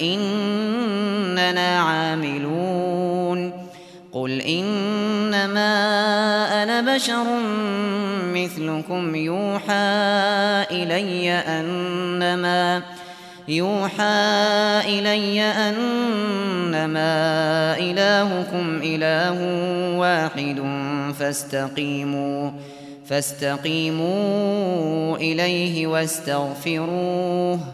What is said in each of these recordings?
إننا عاملون. قل إنما أنا بشر مثلكم يوحى إلي أنما يوحى إلي أنما إلهكم إله واحد فاستقيموا فاستقيموا إليه واستغفروه.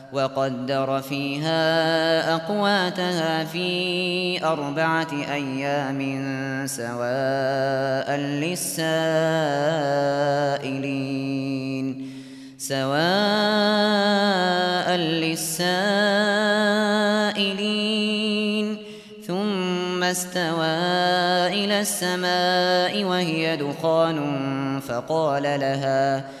أقواتها في أربعة أيام سواء للسائلين. سواء للسائلين. ثم استوى إلى السماء وهي دخان فقال لها فقال لها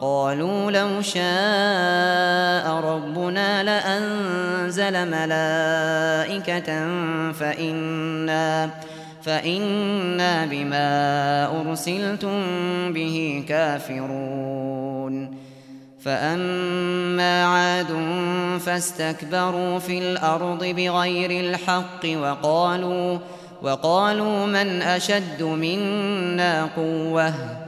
قالوا لو شاء ربنا لأنزل ملائكة فإنا فإنا بما أرسلتم به كافرون. فأما عاد فاستكبروا في الأرض بغير الحق وقالوا وقالوا من أشد منا قوةً؟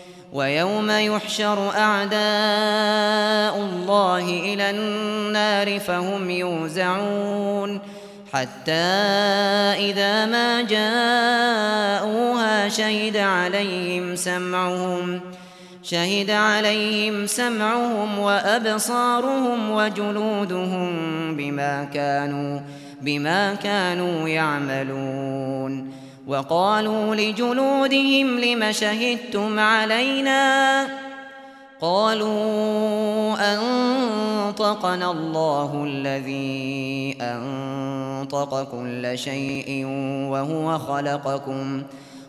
ويوم يحشر أعداء الله إلى النار فهم يوزعون حتى إذا ما جاءوها شهد عليهم سمعهم شهد عليهم سمعهم وأبصارهم وجلودهم بما كانوا بما كانوا يعملون وقالوا لجلودهم لم شهدتم علينا قالوا أنطقنا الله الذي أنطق كل شيء وهو خلقكم وهو خلقكم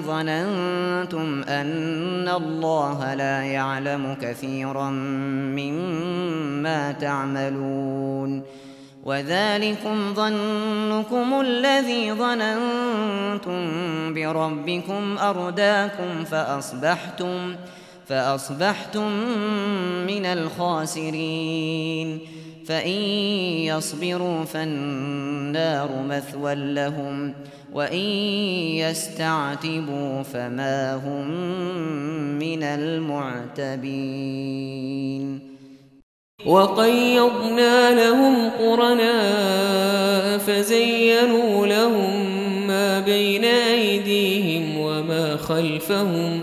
ظننتم أن الله لا يعلم كثيرا مما تعملون. وذلكم ظنكم الذي ظننتم بربكم أرداكم فأصبحتم فأصبحتم من الخاسرين. فإن يصبروا فالنار مثوى لهم وإن يستعتبوا فما هم من المعتبين. وقيضنا لهم قرناء فزينوا لهم ما بين أيديهم وما خلفهم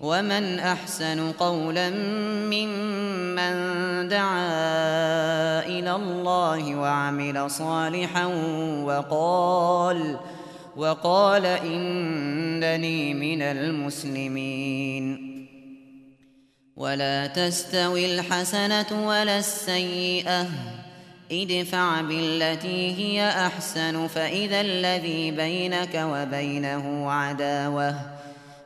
ومن أحسن قولا ممن دعا إلى الله وعمل صالحا وقال وقال إنني من المسلمين. ولا تستوي الحسنة ولا السيئة ادفع بالتي هي أحسن فإذا الذي بينك وبينه عداوة.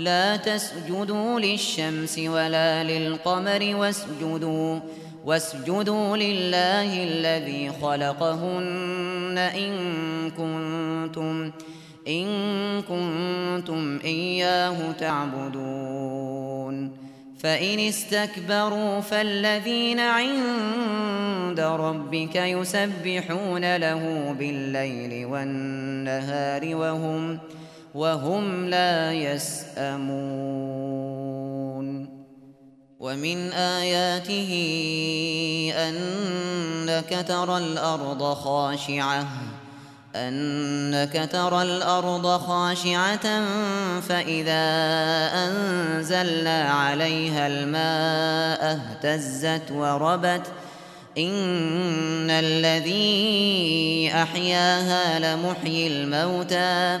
لا تسجدوا للشمس ولا للقمر واسجدوا واسجدوا لله الذي خلقهن إن كنتم إن كنتم إياه تعبدون. فإن استكبروا فالذين عند ربك يسبحون له بالليل والنهار وهم وهم لا يسأمون. ومن آياته أنك ترى الأرض خاشعة أنك ترى الأرض خاشعة فإذا أنزلنا عليها الماء اهتزت وربت. إن الذي أحياها لمحيي الموتى.